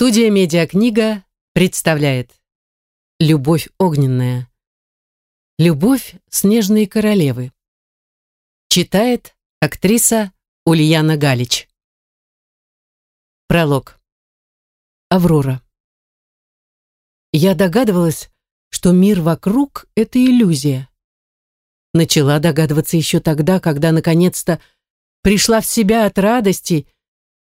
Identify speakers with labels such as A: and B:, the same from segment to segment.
A: Студия «Медиакнига» представляет «Любовь огненная». «Любовь снежной королевы». Читает актриса Ульяна Галич. Пролог. Аврора. Я догадывалась, что мир вокруг — это иллюзия. Начала догадываться еще тогда, когда наконец-то пришла в себя от радости —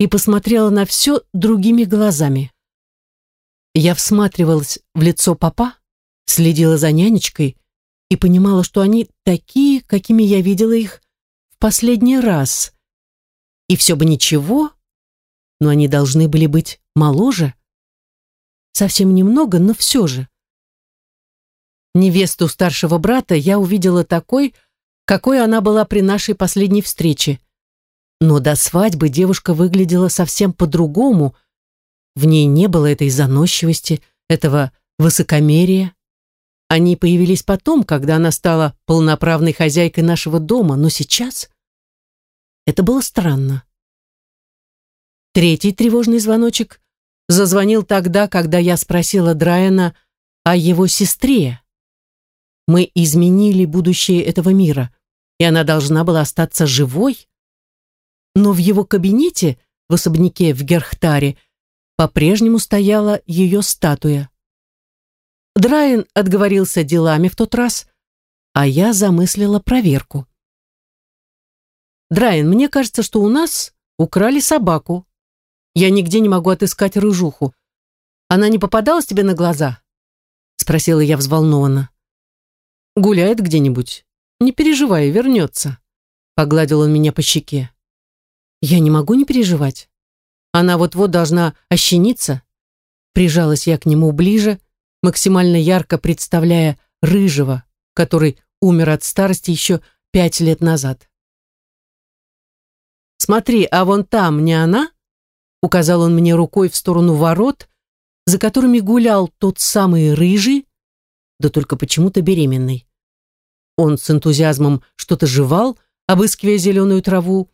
A: и посмотрела на все другими глазами. Я всматривалась в лицо папа, следила за нянечкой и понимала, что они такие, какими я видела их в последний раз. И все бы ничего, но они должны были быть моложе. Совсем немного, но все же. Невесту старшего брата я увидела такой, какой она была при нашей последней встрече. Но до свадьбы девушка выглядела совсем по-другому. В ней не было этой заносчивости, этого высокомерия. Они появились потом, когда она стала полноправной хозяйкой нашего дома, но сейчас это было странно. Третий тревожный звоночек зазвонил тогда, когда я спросила Драйана о его сестре. Мы изменили будущее этого мира, и она должна была остаться живой, но в его кабинете в особняке в Герхтаре по-прежнему стояла ее статуя. Драйен отговорился делами в тот раз, а я замыслила проверку. «Драйен, мне кажется, что у нас украли собаку. Я нигде не могу отыскать рыжуху. Она не попадалась тебе на глаза?» Спросила я взволнованно. «Гуляет где-нибудь. Не переживай, вернется», — погладил он меня по щеке. Я не могу не переживать. Она вот-вот должна ощениться. Прижалась я к нему ближе, максимально ярко представляя рыжего, который умер от старости еще пять лет назад. «Смотри, а вон там не она?» Указал он мне рукой в сторону ворот, за которыми гулял тот самый рыжий, да только почему-то беременный. Он с энтузиазмом что-то жевал, обыскивая зеленую траву,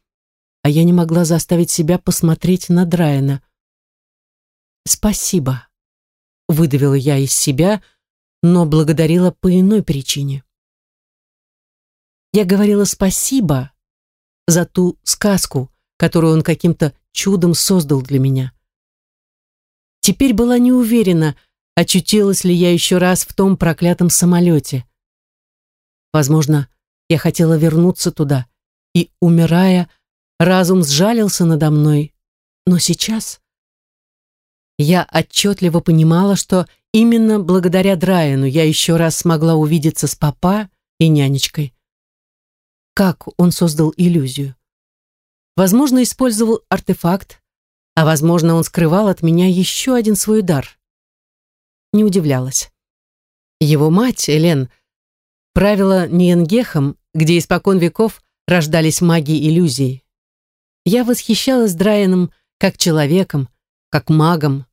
A: а я не могла заставить себя посмотреть на Драйана. «Спасибо», — выдавила я из себя, но благодарила по иной причине. Я говорила спасибо за ту сказку, которую он каким-то чудом создал для меня. Теперь была не уверена, очутилась ли я еще раз в том проклятом самолете. Возможно, я хотела вернуться туда и, умирая, Разум сжалился надо мной, но сейчас я отчетливо понимала, что именно благодаря Драйану я еще раз смогла увидеться с папа и нянечкой. Как он создал иллюзию? Возможно, использовал артефакт, а возможно, он скрывал от меня еще один свой дар. Не удивлялась. Его мать, Элен, правила Ниенгехом, где испокон веков рождались маги иллюзий. Я восхищалась Драйаном как человеком, как магом.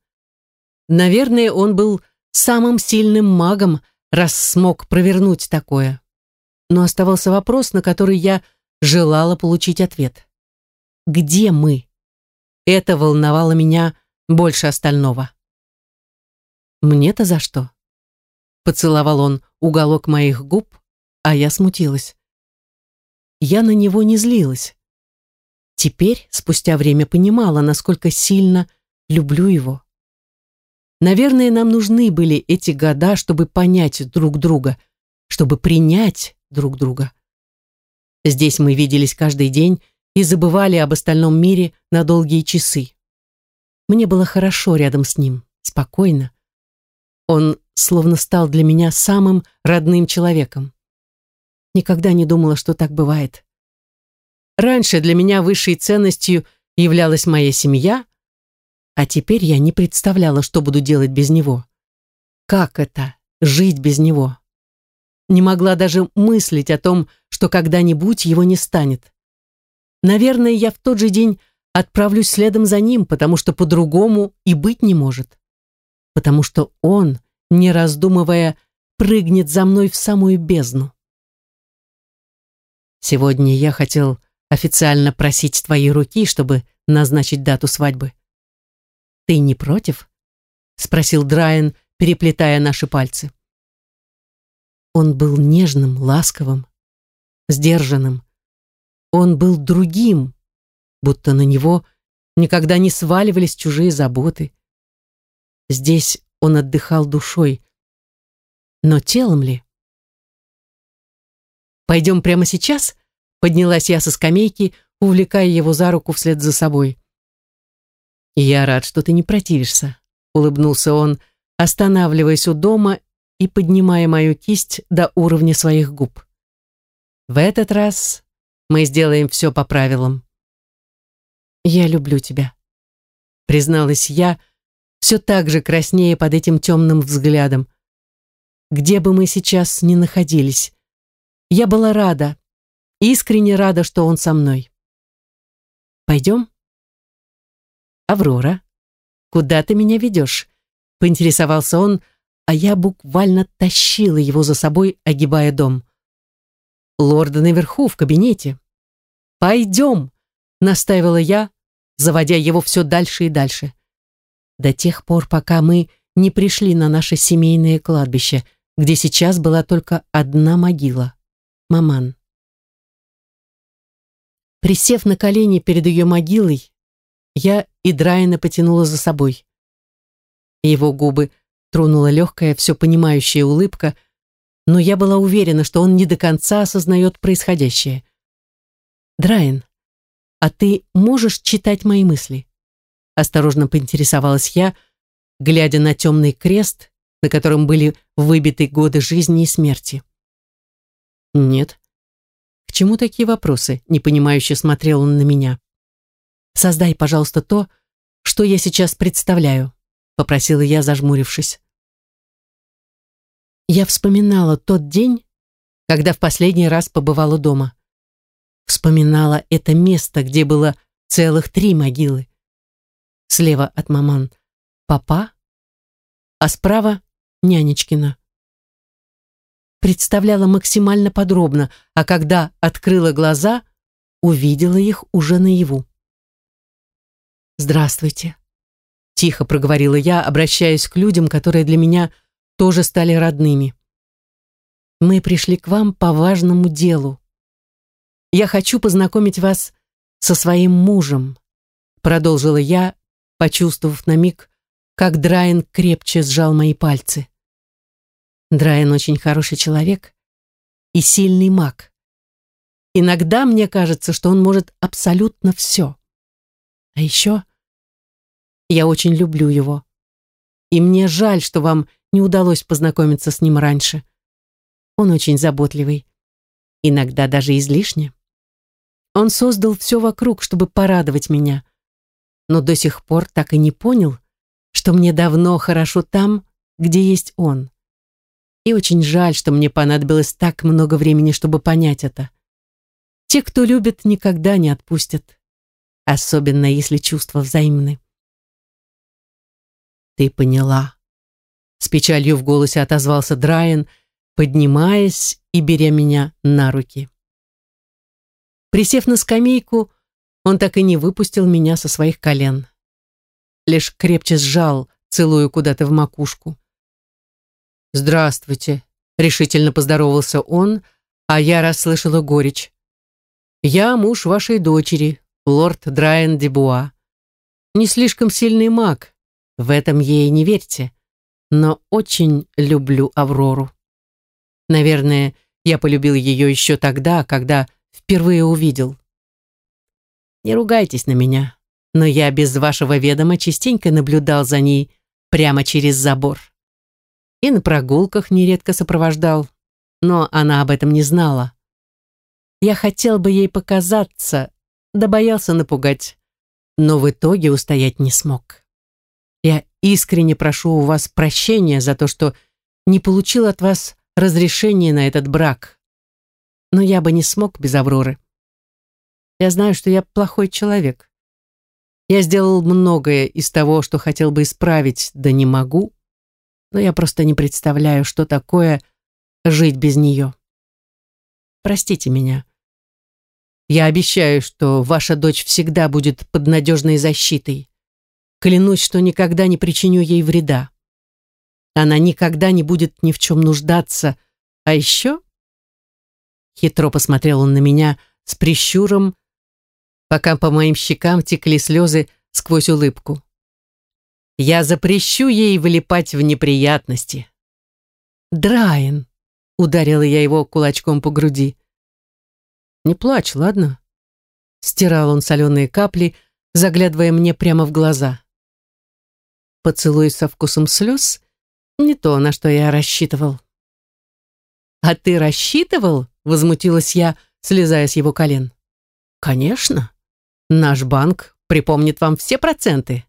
A: Наверное, он был самым сильным магом, раз смог провернуть такое. Но оставался вопрос, на который я желала получить ответ. Где мы? Это волновало меня больше остального. Мне-то за что? Поцеловал он уголок моих губ, а я смутилась. Я на него не злилась. Теперь, спустя время, понимала, насколько сильно люблю его. Наверное, нам нужны были эти года, чтобы понять друг друга, чтобы принять друг друга. Здесь мы виделись каждый день и забывали об остальном мире на долгие часы. Мне было хорошо рядом с ним, спокойно. Он словно стал для меня самым родным человеком. Никогда не думала, что так бывает. Раньше для меня высшей ценностью являлась моя семья, а теперь я не представляла, что буду делать без него. Как это — жить без него? Не могла даже мыслить о том, что когда-нибудь его не станет. Наверное, я в тот же день отправлюсь следом за ним, потому что по-другому и быть не может. Потому что он, не раздумывая, прыгнет за мной в самую бездну. Сегодня я хотел официально просить твоей руки, чтобы назначить дату свадьбы. Ты не против? спросил Драйан, переплетая наши пальцы. Он был нежным, ласковым, сдержанным. Он был другим, будто на него никогда не сваливались чужие заботы. Здесь он отдыхал душой, но телом ли? «Пойдем прямо сейчас?» Поднялась я со скамейки, увлекая его за руку вслед за собой. «Я рад, что ты не противишься», — улыбнулся он, останавливаясь у дома и поднимая мою кисть до уровня своих губ. «В этот раз мы сделаем все по правилам». «Я люблю тебя», — призналась я, все так же краснее под этим темным взглядом. Где бы мы сейчас ни находились, я была рада, искренне рада, что он со мной. «Пойдем?» «Аврора, куда ты меня ведешь?» — поинтересовался он, а я буквально тащила его за собой, огибая дом. «Лорда наверху, в кабинете». «Пойдем!» — настаивала я, заводя его все дальше и дальше. До тех пор, пока мы не пришли на наше семейное кладбище, где сейчас была только одна могила — Маман. Присев на колени перед ее могилой, я и Драйна потянула за собой. Его губы тронула легкая, все понимающая улыбка, но я была уверена, что он не до конца осознает происходящее. «Драйан, а ты можешь читать мои мысли?» Осторожно поинтересовалась я, глядя на темный крест, на котором были выбиты годы жизни и смерти. «Нет», чему такие вопросы?» — непонимающе смотрел он на меня. «Создай, пожалуйста, то, что я сейчас представляю», — попросила я, зажмурившись. Я вспоминала тот день, когда в последний раз побывала дома. Вспоминала это место, где было целых три могилы. Слева от маман — папа, а справа — нянечкина представляла максимально подробно, а когда открыла глаза, увидела их уже наяву. «Здравствуйте», — тихо проговорила я, обращаясь к людям, которые для меня тоже стали родными. «Мы пришли к вам по важному делу. Я хочу познакомить вас со своим мужем», — продолжила я, почувствовав на миг, как Драйан крепче сжал мои пальцы. Драйан очень хороший человек и сильный маг. Иногда мне кажется, что он может абсолютно все. А еще я очень люблю его. И мне жаль, что вам не удалось познакомиться с ним раньше. Он очень заботливый. Иногда даже излишне. Он создал все вокруг, чтобы порадовать меня. Но до сих пор так и не понял, что мне давно хорошо там, где есть он. И очень жаль, что мне понадобилось так много времени, чтобы понять это. Те, кто любит, никогда не отпустят. Особенно, если чувства взаимны. «Ты поняла», — с печалью в голосе отозвался Драйан, поднимаясь и беря меня на руки. Присев на скамейку, он так и не выпустил меня со своих колен. Лишь крепче сжал, целую куда-то в макушку. «Здравствуйте», — решительно поздоровался он, а я расслышала горечь. «Я муж вашей дочери, лорд Драйан Дебуа. Не слишком сильный маг, в этом ей не верьте, но очень люблю Аврору. Наверное, я полюбил ее еще тогда, когда впервые увидел. Не ругайтесь на меня, но я без вашего ведома частенько наблюдал за ней прямо через забор и на прогулках нередко сопровождал, но она об этом не знала. Я хотел бы ей показаться, да боялся напугать, но в итоге устоять не смог. Я искренне прошу у вас прощения за то, что не получил от вас разрешения на этот брак. Но я бы не смог без Авроры. Я знаю, что я плохой человек. Я сделал многое из того, что хотел бы исправить, да не могу но я просто не представляю, что такое жить без нее. Простите меня. Я обещаю, что ваша дочь всегда будет под надежной защитой. Клянусь, что никогда не причиню ей вреда. Она никогда не будет ни в чем нуждаться. А еще...» Хитро посмотрел он на меня с прищуром, пока по моим щекам текли слезы сквозь улыбку. «Я запрещу ей вылипать в неприятности». «Драйен», — ударила я его кулачком по груди. «Не плачь, ладно?» Стирал он соленые капли, заглядывая мне прямо в глаза. Поцелуй со вкусом слез — не то, на что я рассчитывал. «А ты рассчитывал?» — возмутилась я, слезая с его колен. «Конечно. Наш банк припомнит вам все проценты».